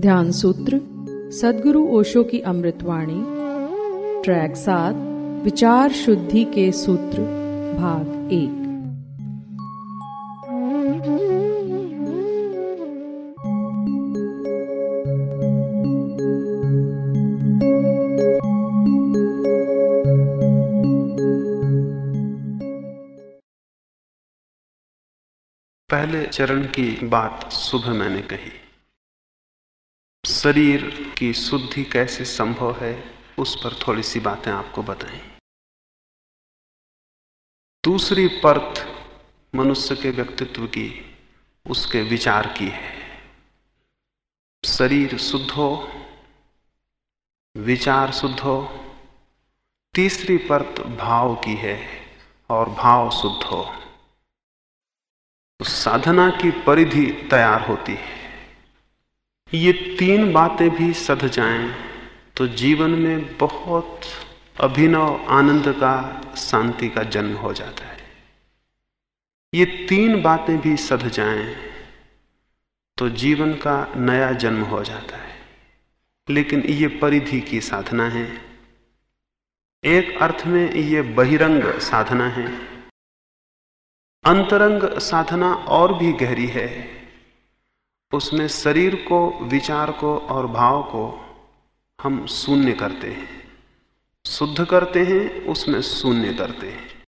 ध्यान सूत्र सदगुरु ओशो की अमृतवाणी ट्रैक सात विचार शुद्धि के सूत्र भाग एक। पहले चरण की बात सुबह मैंने कही। शरीर की शुद्धि कैसे संभव है, उस पर थोड़ी सी बातें आपको बताएँ। दूसरी परत मनुष्य के व्यक्तित्व की, उसके विचार की है। शरीर शुद्ध हो विचार शुद्ध हो। तीसरी परत भाव की है और भाव शुद्ध हो। साधना की परिधि तैयार होती है। ये तीन बातें भी सध जाएँ तो जीवन में बहुत अभिनव आनंद का, शांति का जन्म हो जाता है। ये तीन बातें भी सध जाएँ तो जीवन का नया जन्म हो जाता है। लेकिन ये परिधि की साधना है। एक अर्थ में ये बहिरंग साधना है। अंतरंग साधना और भी गहरी है। उसमें शरीर को, विचार को और भाव को हम शून्य करते हैं। शुद्ध करते हैं, उसमें शून्य करते हैं।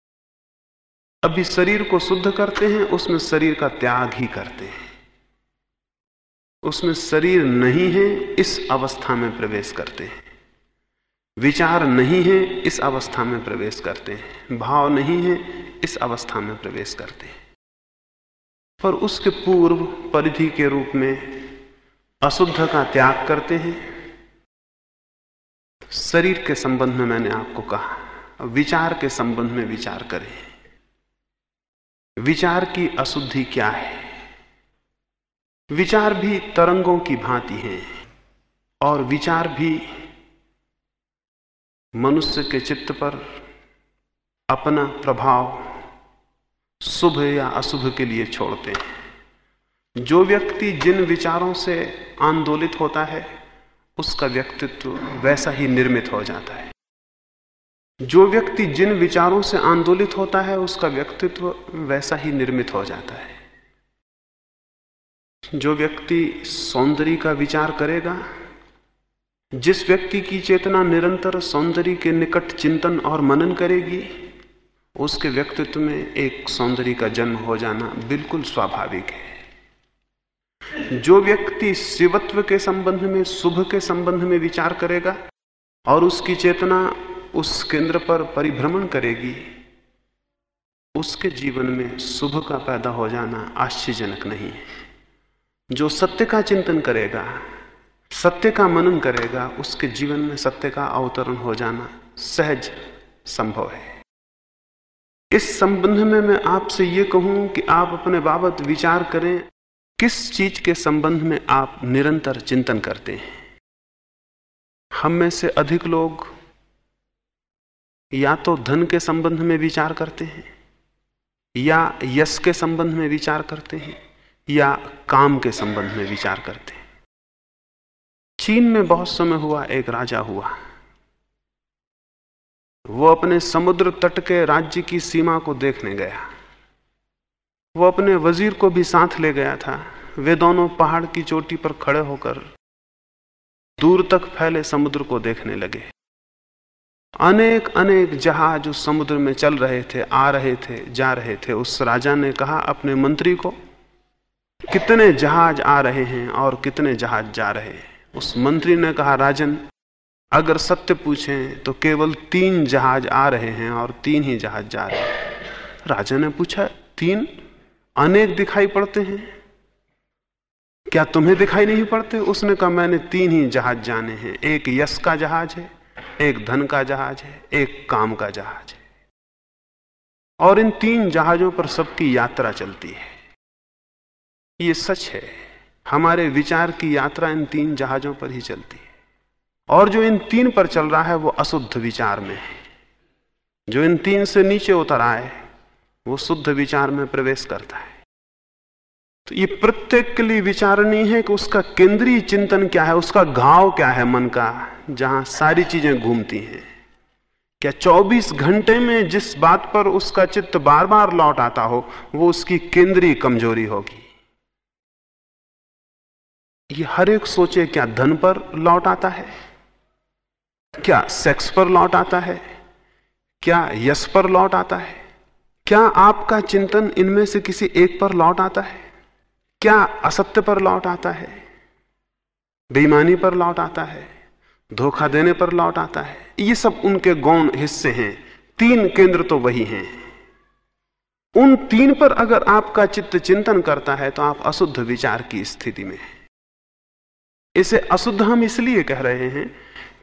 अभी शरीर को शुद्ध करते हैं, उसमें शरीर का त्याग ही करते हैं। उसमें शरीर नहीं है, इस अवस्था में प्रवेश करते हैं। विचार नहीं है, इस अवस्था में प्रवेश करते हैं। भाव नहीं है, इस अवस्था में प्रवेश करते हैं। पर उसके पूर्व परिधि के रूप में अशुद्ध का त्याग करते हैं। शरीर के संबंध में मैंने आपको कहा, विचार के संबंध में विचार करें। विचार की अशुद्धि क्या है? विचार भी तरंगों की भांति हैं और विचार भी मनुष्य के चित्त पर अपना प्रभाव शुभ या अशुभ के लिए छोड़ते हैं। जो व्यक्ति जिन विचारों से आंदोलित होता है, उसका व्यक्तित्व वैसा ही निर्मित हो जाता है। जो व्यक्ति जिन विचारों से आंदोलित होता है, उसका व्यक्तित्व वैसा ही निर्मित हो जाता है। जो व्यक्ति सौंदर्य का विचार करेगा, जिस व्यक्ति की चेतना निरंतर सौंदर्य के निकट चिंतन और मनन करेगी, उसके व्यक्तित्व में एक सौंदर्य का जन्म हो जाना बिल्कुल स्वाभाविक है। जो व्यक्ति शिवत्व के संबंध में, शुभ के संबंध में विचार करेगा और उसकी चेतना उस केंद्र पर परिभ्रमण करेगी, उसके जीवन में शुभ का पैदा हो जाना आश्चर्यजनक नहीं है। जो सत्य का चिंतन करेगा, सत्य का मनन करेगा, उसके जीवन में सत्य का अवतरण हो जाना सहज संभव है। इस संबंध में मैं आपसे ये कहूँ कि आप अपने बाबत विचार करें, किस चीज़ के संबंध में आप निरंतर चिंतन करते हैं। हम में से अधिक लोग या तो धन के संबंध में विचार करते हैं, या यश के संबंध में विचार करते हैं। या काम के संबंध में विचार करते हैं। चीन में बहुत समय हुआ, एक राजा हुआ। वो अपने समुद्र तट के राज्य की सीमा को देखने गया। वो अपने वज़ीर को भी साथ ले गया था। वे दोनों पहाड़ की चोटी पर खड़े होकर दूर तक फैले समुद्र को देखने लगे। अनेक अनेक जहाज़ उस समुद्र में चल रहे थे, आ रहे थे, जा रहे थे। उस राजा ने कहा, अपने मंत्री को कितने जहाज़ आ रहे हैं और कितने जहाज़ जा रहे हैं। उस मंत्री ने कहा, राजन, अगर सत्य पूछें तो केवल तीन जहाज़ आ रहे हैं और तीन ही जहाज़ जा रहे हैं। राजा ने पूछा, तीन अनेक दिखाई पड़ते हैं? क्या तुम्हें दिखाई नहीं पड़ते? उसने कहा, मैंने तीन ही जहाज़ जाने हैं। एक यश का जहाज़ है, एक धन का जहाज़ है, एक काम का जहाज़ है। और इन तीन जहाजों पर सबकी यात्रा चलती है। ये सच है, हमारे विचार की यात्रा इन तीन जहाजों पर ही चलती है। और जो इन तीन पर चल रहा है, वो अशुद्ध विचार में है। जो इन तीन से नीचे उतर आए, वो शुद्ध विचार में प्रवेश करता है। तो ये प्रत्येक के लिए विचारणीय है कि उसका केंद्रीय चिंतन क्या है, उसका घाव क्या है मन का, जहाँ सारी चीज़ें घूमती हैं। क्या 24 घंटे में जिस बात पर उसका चित्त बार बार लौट आता हो, वो उसकी केंद्रीय कमज़ोरी होगी। ये हर एक सोचे क्या धन पर लौट आता है? क्या सेक्स पर लौट आता है? क्या यश पर लौट आता है? क्या आपका चिंतन इनमें से किसी एक पर लौट आता है? क्या असत्य पर लौट आता है? बेईमानी पर लौट आता है? धोखा देने पर लौट आता है? ये सब उनके गौण हिस्से हैं। तीन केंद्र तो वही हैं। उन तीन पर अगर आपका चित्त चिंतन करता है तो आप अशुद्ध विचार की स्थिति में हैं। इसे अशुद्ध हम इसलिए कह रहे हैं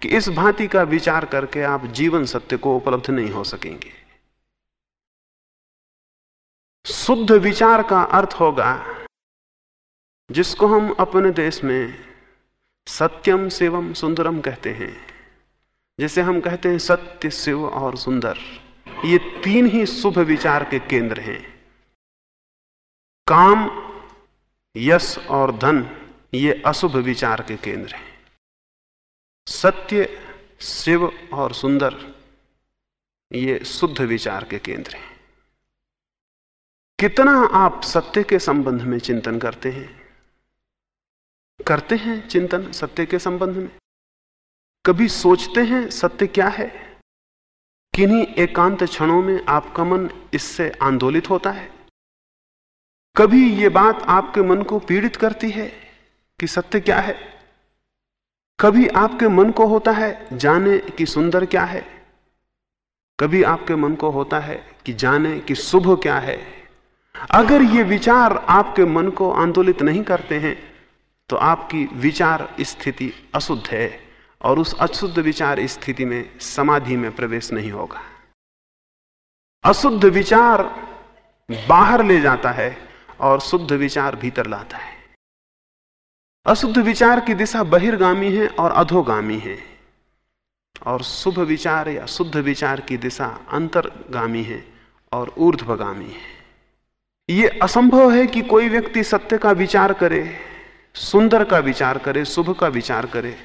कि इस भांति का विचार करके आप जीवन सत्य को उपलब्ध नहीं हो सकेंगे। शुद्ध विचार का अर्थ होगा, जिसको हम अपने देश में सत्यम शिवम सुंदरम कहते हैं, जैसे हम कहते हैं सत्य, शिव और सुंदर। ये तीन ही शुभ विचार के केंद्र हैं। काम, यश और धन। ये अशुभ विचार के केंद्र हैं। सत्य, शिव और सुंदर, ये शुद्ध विचार के केंद्र हैं। कितना आप सत्य के संबंध में चिंतन करते हैं? करते हैं चिंतन सत्य के संबंध में? कभी सोचते हैं सत्य क्या है? किन्हीं एकांत क्षणों में आपका मन इससे आंदोलित होता है? कभी ये बात आपके मन को पीड़ित करती है? कि सत्य क्या है? कभी आपके मन को होता है जाने कि सुंदर क्या है? कभी आपके मन को होता है कि जाने कि शुभ क्या है? अगर ये विचार आपके मन को आंदोलित नहीं करते हैं तो आपकी विचार स्थिति अशुद्ध है और उस अशुद्ध विचार स्थिति में समाधि में प्रवेश नहीं होगा। अशुद्ध विचार बाहर ले जाता है और शुद्ध विचार भीतर लाता है। अशुद्ध विचार की दिशा बहिर्गामी है और अधोगामी है। और शुभ विचार या शुद्ध विचार की दिशा अंतर्गामी है और ऊर्ध्वगामी है। यह असंभव है कि कोई व्यक्ति सत्य का विचार करे, सुंदर का विचार करे, शुभ का विचार करे।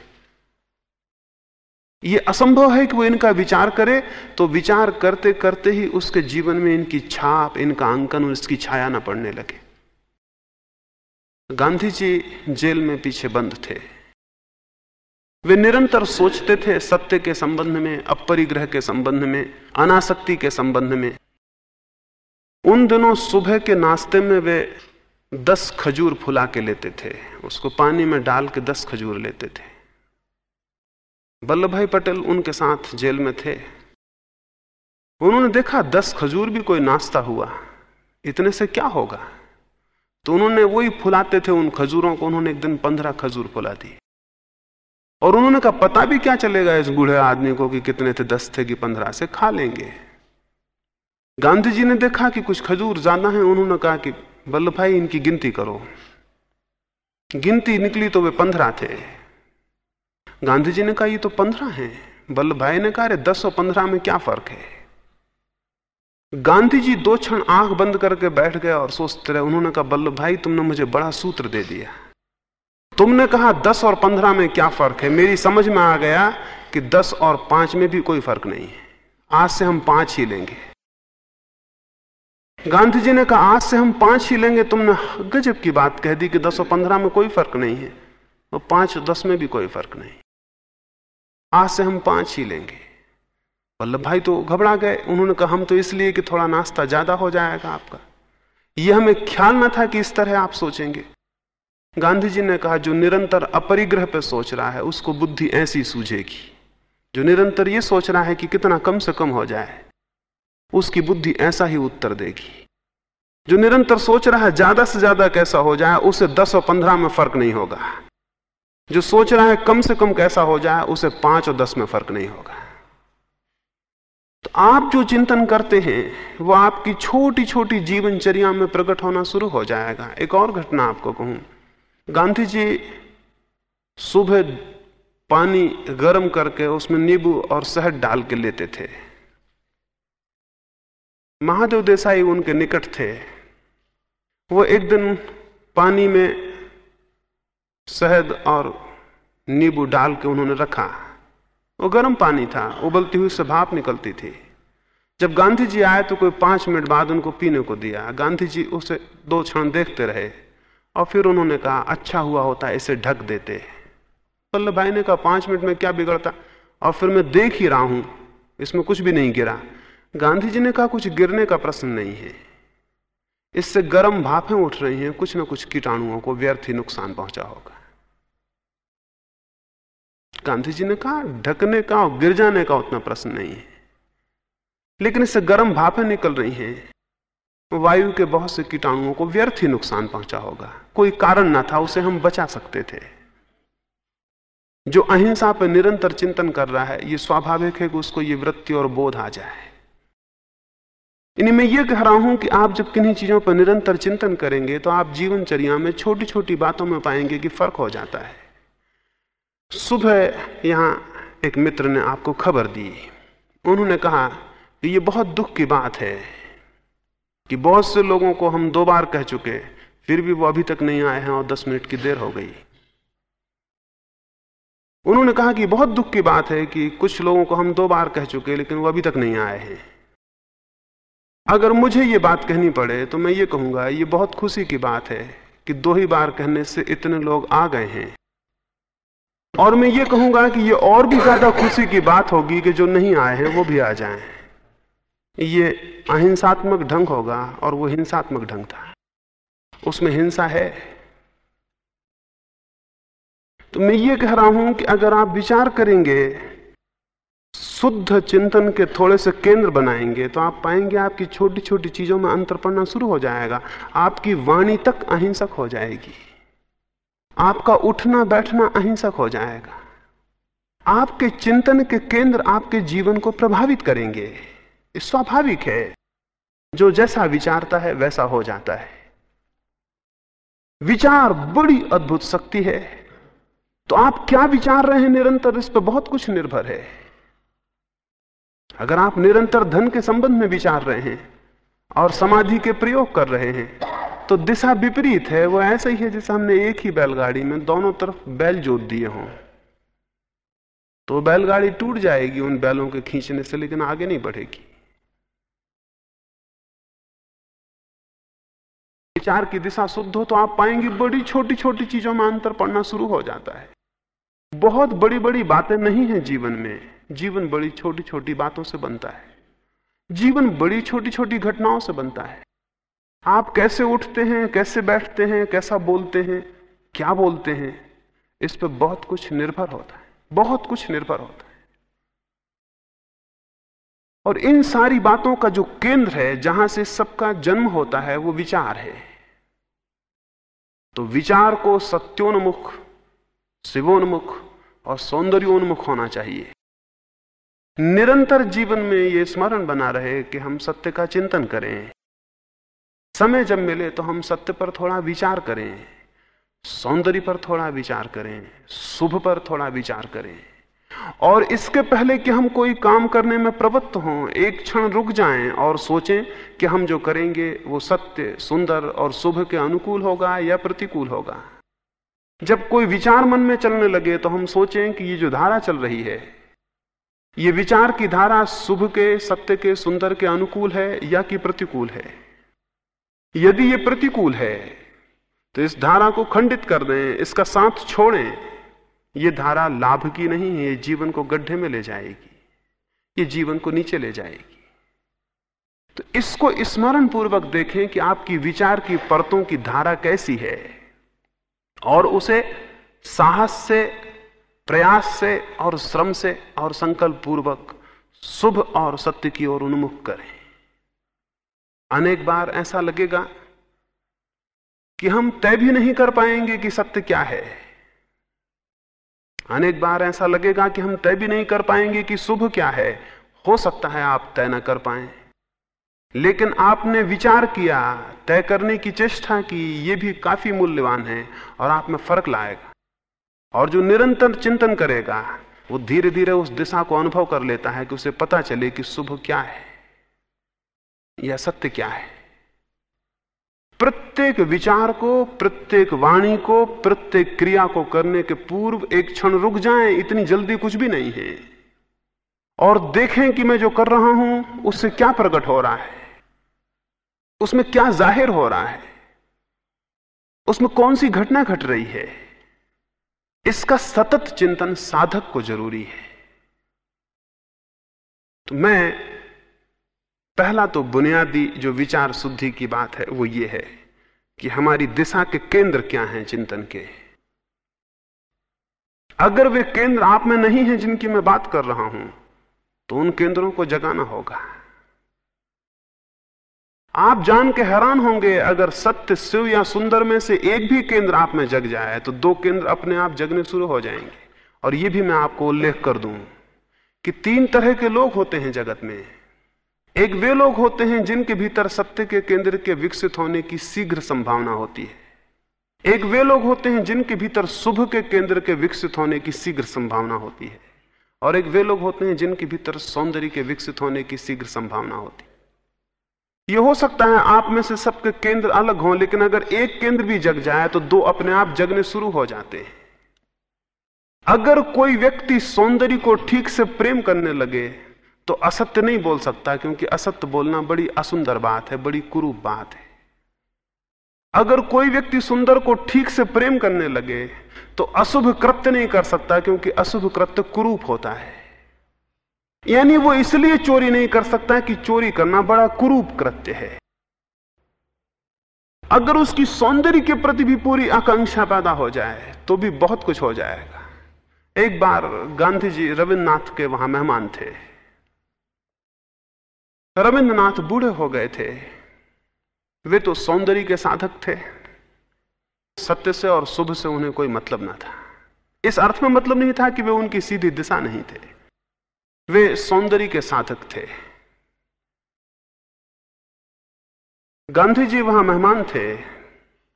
यह असंभव है कि वो इनका विचार करे तो विचार करते करते ही उसके जीवन में इनकी छाप, इनका अंकन, और इसकी छाया न पड़ने लगे। गांधी जी जेल में पीछे बंद थे। वे निरंतर सोचते थे सत्य के संबंध में, अपरिग्रह के संबंध में, अनासक्ति के संबंध में। उन दिनों सुबह के नाश्ते में वे दस खजूर फुला के लेते थे। उसको पानी में डाल के दस खजूर लेते थे। वल्लभ भाई पटेल उनके साथ जेल में थे। उन्होंने देखा, दस खजूर भी कोई नाश्ता हुआ। इतने से क्या होगा? तो उन्होंने वही फुलाते थे उन खजूरों को, उन्होंने एक दिन पंद्रह खजूर फुला दी और उन्होंने कहा, पता भी क्या चलेगा इस बूढ़े आदमी को कि कितने थे, दस थे कि पंद्रह से खा लेंगे? गांधी जी ने देखा कि कुछ खजूर ज़्यादा है, उन्होंने कहा कि बल्लभ भाई, इनकी गिनती करो। गिनती निकली तो वे पंद्रह थे। गांधी जी ने कहा, ये तो पंद्रह है। बल्लभ भाई ने कहा दस और पंद्रह में क्या फ़र्क है? गांधी जी दो क्षण आँख बंद करके बैठ गए और सोचते रहे, उन्होंने कहा, बल्लभ भाई, तुमने मुझे बड़ा सूत्र दे दिया। तुमने कहा, दस और पंद्रह में क्या फ़र्क है? मेरी समझ में आ गया कि दस और पाँच में भी कोई फ़र्क नहीं है। आज से हम पाँच ही लेंगे। गांधी जी ने कहा, आज से हम पाँच ही लेंगे। तुमने गजब की बात कह दी कि दस और पंद्रह में कोई फ़र्क नहीं है। और पाँच और दस में भी कोई फ़र्क नहीं। आज से हम पाँच ही लेंगे। वल्लभ भाई तो घबरा गए। उन्होंने कहा, हम तो इसलिए कि थोड़ा नाश्ता ज़्यादा हो जाएगा आपका। यह हमें ख्याल ना था कि इस तरह आप सोचेंगे। गांधी जी ने कहा, जो निरंतर अपरिग्रह पर सोच रहा है, उसको बुद्धि ऐसी सूझेगी। जो निरंतर ये सोच रहा है कि कितना कम से कम हो जाए, उसकी बुद्धि ऐसा ही उत्तर देगी। जो निरंतर सोच रहा है, ज़्यादा से ज़्यादा कैसा हो जाए, उसे दस और पंद्रह में फ़र्क नहीं होगा। जो सोच रहा है, कम से कम कैसा हो जाए, उसे पाँच और दस में फ़र्क नहीं होगा। तो आप जो चिंतन करते हैं, वो आपकी छोटी छोटी जीवनचर्या में प्रकट होना शुरू हो जाएगा। एक और घटना आपको कहूँ। गांधी जी सुबह पानी गर्म करके उसमें नींबू और शहद डाल के लेते थे। महादेव देसाई उनके निकट थे। वो एक दिन पानी में शहद और नींबू डाल के उन्होंने रखा। वो गर्म पानी था, उबलती हुई से भाप निकलती थी। जब गांधी जी आए तो कोई पाँच मिनट बाद उनको पीने को दिया। गांधी जी उसे दो क्षण देखते रहे और फिर उन्होंने कहा अच्छा हुआ होता, इसे ढक देते। वल्लभ भाई ने कहा, पाँच मिनट में क्या बिगड़ता? और फिर मैं देख ही रहा हूँ, इसमें कुछ भी नहीं गिरा। गांधी जी ने कहा, कुछ गिरने का प्रश्न नहीं है। इससे गर्म भापें उठ रही हैं, कुछ ना कुछ कीटाणुओं को व्यर्थ ही नुकसान पहुँचा होगा। गांधी जी ने कहा, ढकने का और गिर जाने का उतना प्रश्न नहीं है। लेकिन इससे गर्म भापें निकल रही हैं। वायु के बहुत से कीटाणुओं को व्यर्थ ही नुकसान पहुँचा होगा। कोई कारण ना था, उसे हम बचा सकते थे। जो अहिंसा पर निरंतर चिंतन कर रहा है यह स्वाभाविक है कि उसको ये वृत्ति और बोध आ जाए। इन्हें मैं ये कह रहा हूँ कि आप जब किन्हीं चीज़ों पर निरंतर चिंतन करेंगे तो आप जीवनचर्या में छोटी छोटी बातों में पाएँगे कि फ़र्क हो जाता है। सुबह यहाँ एक मित्र ने आपको खबर दी। उन्होंने कहा कि ये बहुत दुख की बात है कि बहुत से लोगों को हम दो बार कह चुके फिर भी वो अभी तक नहीं आए हैं और दस मिनट की देर हो गई। उन्होंने कहा कि बहुत दुख की बात है कि कुछ लोगों को हम दो बार कह चुके लेकिन वो अभी तक नहीं आए हैं। अगर मुझे ये बात कहनी पड़े तो मैं ये कहूँगा, ये बहुत खुशी की बात है कि दो ही बार कहने से इतने लोग आ गए हैं। और मैं ये कहूँगा कि ये और भी ज़्यादा खुशी की बात होगी कि जो नहीं आए हैं, वो भी आ जाएँ। ये अहिंसात्मक ढंग होगा और वो हिंसात्मक ढंग था। उसमें हिंसा है। तो मैं ये कह रहा हूँ कि अगर आप विचार करेंगे, शुद्ध चिंतन के थोड़े से केंद्र बनाएँगे तो आप पाएँगे आपकी छोटी छोटी चीज़ों में अंतर पड़ना शुरू हो जाएगा। आपकी वाणी तक अहिंसक हो जाएगी। आपका उठना बैठना अहिंसक हो जाएगा। आपके चिंतन के केंद्र आपके जीवन को प्रभावित करेंगे। स्वाभाविक है। जो जैसा विचारता है, वैसा हो जाता है। विचार बड़ी अद्भुत शक्ति है। तो आप क्या विचार रहे हैं? निरंतर इस पर बहुत कुछ निर्भर है। अगर आप निरंतर धन के संबंध में विचार रहे हैं और समाधि के प्रयोग कर रहे हैं तो दिशा विपरीत है, वो ऐसा ही है जैसे हमने एक ही बैलगाड़ी में दोनों तरफ़ बैल जोत दिए हों। तो बैलगाड़ी टूट जाएगी उन बैलों के खींचने से, लेकिन आगे नहीं बढ़ेगी। विचार की दिशा शुद्ध हो तो आप पाएँगे बड़ी छोटी छोटी चीज़ों में अंतर पड़ना शुरू हो जाता है। बहुत बड़ी बड़ी बातें नहीं है जीवन में। जीवन बड़ी छोटी छोटी बातों से बनता है। जीवन बड़ी छोटी छोटी घटनाओं से बनता है। आप कैसे उठते हैं, कैसे बैठते हैं, कैसा बोलते हैं, क्या बोलते हैं, इस पर बहुत कुछ निर्भर होता है, बहुत कुछ निर्भर होता है। और इन सारी बातों का जो केंद्र है, जहाँ से सबका जन्म होता है, वो विचार है। तो विचार को सत्योन्मुख, शिवोन्मुख और सौंदर्योन्मुख होना चाहिए। निरंतर जीवन में यह स्मरण बना रहे कि हम सत्य का चिंतन करें। समय जब मिले तो हम सत्य पर थोड़ा विचार करें, सौंदर्य पर थोड़ा विचार करें, शुभ पर थोड़ा विचार करें। और इसके पहले कि हम कोई काम करने में प्रवृत्त हों, एक क्षण रुक जाएँ और सोचें कि हम जो करेंगे वो सत्य, सुंदर और शुभ के अनुकूल होगा या प्रतिकूल होगा। जब कोई विचार मन में चलने लगे तो हम सोचें कि ये जो धारा चल रही है, ये विचार की धारा शुभ के, सत्य के, सुंदर के अनुकूल है या कि प्रतिकूल है। यदि ये प्रतिकूल है तो इस धारा को खंडित कर दें, इसका साथ छोड़ें। ये धारा लाभ की नहीं है, ये जीवन को गड्ढे में ले जाएगी, ये जीवन को नीचे ले जाएगी। तो इसको स्मरण पूर्वक देखें कि आपकी विचार की परतों की धारा कैसी है, और उसे साहस से, प्रयास से, और श्रम से, और संकल्प पूर्वक, शुभ और सत्य की ओर उन्मुख करें। अनेक बार ऐसा लगेगा कि हम तय भी नहीं कर पाएँगे कि सत्य क्या है। अनेक बार ऐसा लगेगा कि हम तय भी नहीं कर पाएँगे कि शुभ क्या है। हो सकता है आप तय ना कर पाए। लेकिन आपने विचार किया, तय करने की चेष्टा की, ये भी काफ़ी मूल्यवान है और आप में फ़र्क लाएगा। और जो निरंतर चिंतन करेगा, वो धीरे धीरे उस दिशा को अनुभव कर लेता है कि उसे पता चले कि शुभ क्या है। या सत्य क्या है? प्रत्येक विचार को, प्रत्येक वाणी को, प्रत्येक क्रिया को करने के पूर्व एक क्षण रुक जाएँ, इतनी जल्दी कुछ भी नहीं है। और देखें कि मैं जो कर रहा हूँ, उससे क्या प्रकट हो रहा है? उसमें क्या ज़ाहिर हो रहा है? उसमें कौन सी घटना घट रही है? इसका सतत चिंतन साधक को ज़रूरी है। तो मैं पहला तो बुनियादी जो विचार शुद्धि की बात है, वो ये है कि हमारी दिशा के केंद्र क्या हैं चिंतन के। अगर वे केंद्र आप में नहीं हैं जिनकी मैं बात कर रहा हूँ तो उन केंद्रों को जगाना होगा। आप जान के हैरान होंगे, अगर सत्य, शिव या सुंदर में से एक भी केंद्र आप में जग जाए तो दो केंद्र अपने आप जगने शुरू हो जाएँगे। और यह भी मैं आपको उल्लेख कर दूँ कि तीन तरह के लोग होते हैं जगत में। एक वे लोग होते हैं जिनके भीतर सत्य के केंद्र के विकसित होने की शीघ्र संभावना होती है। एक वे लोग होते हैं जिनके भीतर शुभ के केंद्र के विकसित होने की शीघ्र संभावना होती है। और एक वे लोग होते हैं जिनके भीतर सौंदर्य के विकसित होने की शीघ्र संभावना होती है। यह हो सकता है आप में से सबके केंद्र अलग हों, लेकिन अगर एक केंद्र भी जग जाए तो दो अपने आप जगने शुरू हो जाते हैं। अगर कोई व्यक्ति सौंदर्य को ठीक से प्रेम करने लगे तो असत्य नहीं बोल सकता, क्योंकि असत्य बोलना बड़ी असुंदर बात है, बड़ी कुरूप बात है। अगर कोई व्यक्ति सुंदर को ठीक से प्रेम करने लगे तो अशुभ कृत्य नहीं कर सकता, क्योंकि अशुभ कृत्य कुरूप होता है। यानी वो इसलिए चोरी नहीं कर सकता कि चोरी करना बड़ा कुरूप कृत्य है। अगर उसकी सौंदर्य के प्रति भी पूरी आकांक्षा पैदा हो जाए तो भी बहुत कुछ हो जाएगा। एक बार गांधी जी रविन्द्रनाथ के वहाँ मेहमान थे। रविन्द्रनाथ बूढ़े हो गए थे। वे तो सौंदर्य के साधक थे। सत्य से और शुभ से उन्हें कोई मतलब ना था। इस अर्थ में मतलब नहीं था कि वे उनकी सीधी दिशा नहीं थे। वे सौंदर्य के साधक थे। गांधी जी वहाँ मेहमान थे।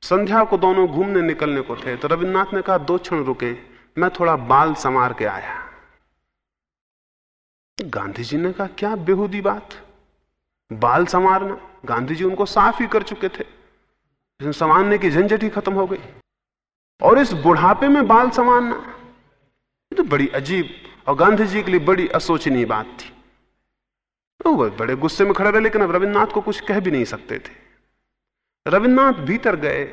संध्या को दोनों घूमने निकलने को थे। तो रविन्द्रनाथ ने कहा, दो क्षण रुके, मैं थोड़ा बाल संवार के आया। गांधी जी ने कहा, क्या बेहूदी बात? बाल संवारना गांधी जी उनको साफ़ ही कर चुके थे। संवारने की झंझट ही खत्म हो गई। और इस बुढ़ापे में बाल संवारना तो बड़ी अजीब और गांधी जी के लिए बड़ी असोचनीय बात थी। तो वो बड़े गुस्से में खड़े रहे, लेकिन अब रविन्द्रनाथ को कुछ कह भी नहीं सकते थे। रविन्द्रनाथ भीतर गए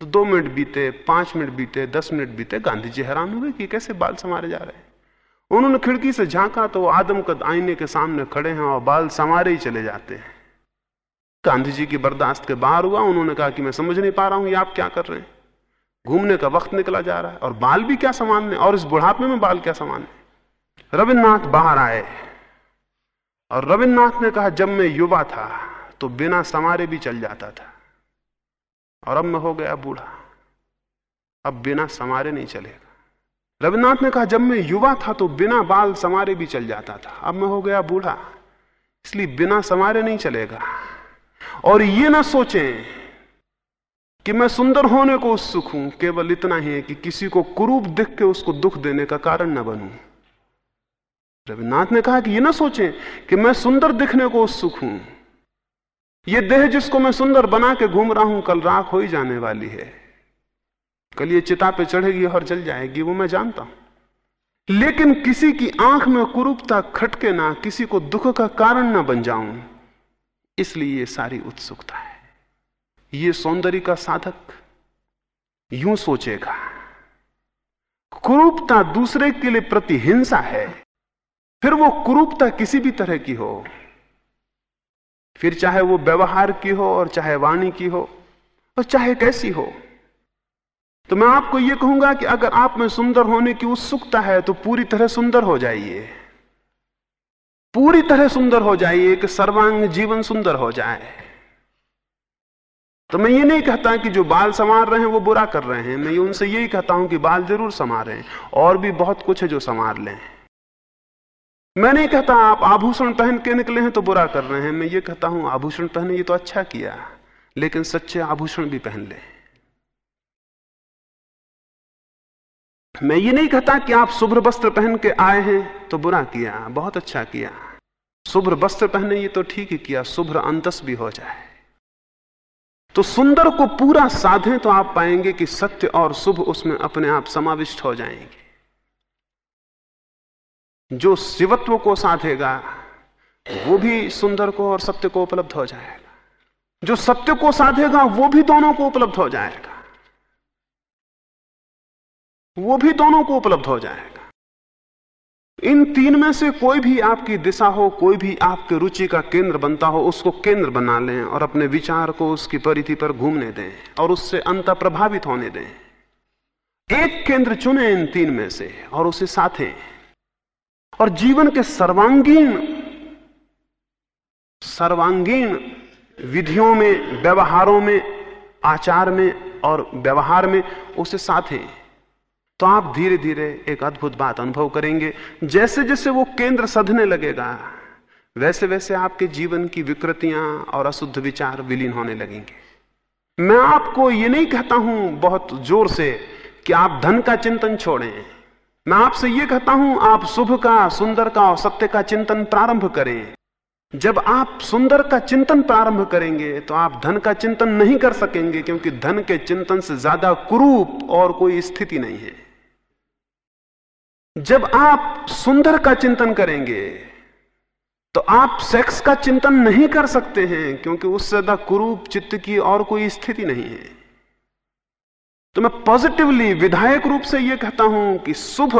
तो दो मिनट बीते, पाँच मिनट बीते, दस मिनट बीते गांधी जी हैरान हुए कि कैसे बाल संवारे जा रहे हैं। उन्होंने खिड़की से झांका तो आदम कद आईने के सामने खड़े हैं और बाल संवारे ही चले जाते हैं। गांधी जी की बर्दाश्त के बाहर हुआ, उन्होंने कहा कि मैं समझ नहीं पा रहा हूँ, ये आप क्या कर रहे हैं? घूमने का वक्त निकला जा रहा है, और बाल भी क्या संवारने, और इस बुढ़ापे में बाल क्या संवारने? रविन्द्रनाथ बाहर आए, और रविन्द्रनाथ ने कहा, जब मैं युवा था तो बिना समारे भी चल जाता था। और अब मैं हो गया बूढ़ा, अब बिना समारे नहीं चलेगा। रविन्द्रनाथ ने कहा, जब मैं युवा था तो बिना बाल समारे भी चल जाता था। अब मैं हो गया बूढ़ा, इसलिए बिना समारे नहीं चलेगा। और ये ना सोचें कि मैं सुंदर होने को उत्सुक हूँ, केवल इतना ही है कि किसी को कुरूप दिख के उसको दुख देने का कारण न बनूं। रविन्द्रनाथ ने कहा कि ये ना सोचें कि मैं सुंदर दिखने को उत्सुक हूँ। यह देह जिसको मैं सुंदर बना के घूम रहा हूँ, कल राख हो ही जाने वाली है। कल ये चिता पे चढ़ेगी और जल जाएगी, वो मैं जानता हूँ। लेकिन किसी की आँख में कुरूपता खटके ना, किसी को दुख का कारण ना बन जाऊँ, इसलिए ये सारी उत्सुकता है। ये सौंदर्य का साधक यूँ सोचेगा, कुरूपता दूसरे के लिए प्रतिहिंसा है, फिर वो कुरूपता किसी भी तरह की हो, फिर चाहे वो व्यवहार की हो और चाहे वाणी की हो और चाहे कैसी हो तो मैं आपको यह कहूँगा कि अगर आप में सुंदर होने की उत्सुकता है तो पूरी तरह सुंदर हो जाइए। पूरी तरह सुंदर हो जाइए कि सर्वांग जीवन सुंदर हो जाए। तो मैं ये नहीं कहता कि जो बाल संवार रहे हैं, वो बुरा कर रहे हैं। मैं उनसे यही कहता हूँ कि बाल ज़रूर संवारें, और भी बहुत कुछ है जो संवार लें। मैं नहीं कहता आप आभूषण पहन के निकले हैं तो बुरा कर रहे हैं। मैं ये कहता हूँ, आभूषण पहने, ये तो अच्छा किया। लेकिन सच्चे आभूषण भी पहन ले। मैं ये नहीं कहता कि आप शुभ्र वस्त्र पहन के आए हैं तो बुरा किया, बहुत अच्छा किया। शुभ्र वस्त्र पहने ये तो ठीक ही किया, शुभ्र अंतस भी हो जाए। तो सुंदर को पूरा साधे तो आप पाएँगे कि सत्य और शुभ उसमें अपने आप समाविष्ट हो जाएँगे। जो शिवत्व को साधेगा, वो भी सुंदर को और सत्य को उपलब्ध हो जाएगा। जो सत्य को साधेगा, वो भी दोनों को उपलब्ध हो जाएगा। वो भी दोनों को उपलब्ध हो जाएगा। इन तीन में से कोई भी आपकी दिशा हो, कोई भी आपके रुचि का केंद्र बनता हो, उसको केंद्र बना लें और अपने विचार को उसकी परिधि पर घूमने दें और उससे अंत प्रभावित होने दें। एक केंद्र चुने इन तीन में से और उसे साधें। और जीवन के सर्वांगीण सर्वांगीण विधियों में, व्यवहारों में, आचार में और व्यवहार में उसे साधे। तो आप धीरे धीरे एक अद्भुत बात अनुभव करेंगे। जैसे जैसे वो केंद्र सधने लगेगा वैसे वैसे आपके जीवन की विकृतियाँ और अशुद्ध विचार विलीन होने लगेंगे। मैं आपको ये नहीं कहता हूँ बहुत ज़ोर से कि आप धन का चिंतन छोड़ें। मैं आपसे ये कहता हूँ, आप शुभ का, सुंदर का और सत्य का चिंतन प्रारंभ करें। जब आप सुंदर का चिंतन प्रारंभ करेंगे तो आप धन का चिंतन नहीं कर सकेंगे, क्योंकि धन के चिंतन से ज़्यादा कुरूप और कोई स्थिति नहीं है। जब आप सुंदर का चिंतन करेंगे तो आप सेक्स का चिंतन नहीं कर सकते हैं, क्योंकि उससे ज़्यादा कुरूप चित्त की और कोई स्थिति नहीं है। तो मैं पॉजिटिवली विधायक रूप से यह कहता हूँ कि शुभ,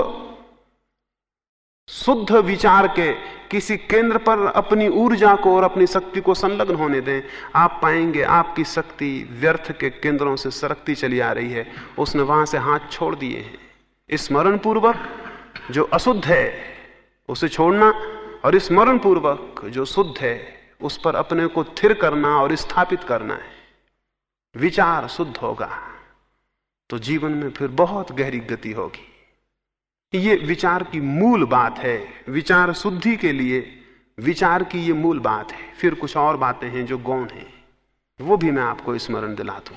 शुद्ध विचार के किसी केंद्र पर अपनी ऊर्जा को और अपनी शक्ति को संलग्न होने दें, आप पाएँगे आपकी शक्ति व्यर्थ के केंद्रों से सरकती चली आ रही है। उसने वहाँ से हाथ छोड़ दिए हैं। स्मरण पूर्वक जो अशुद्ध है, उसे छोड़ना और स्मरण पूर्वक जो शुद्ध है, उस पर अपने को थिर करना और स्थापित करना है। विचार शुद्ध होगा तो जीवन में फिर बहुत गहरी गति होगी। ये विचार की मूल बात है, विचार शुद्धि के लिए विचार की ये मूल बात है। फिर कुछ और बातें हैं जो गौण हैं, वो भी मैं आपको स्मरण दिला दूँ।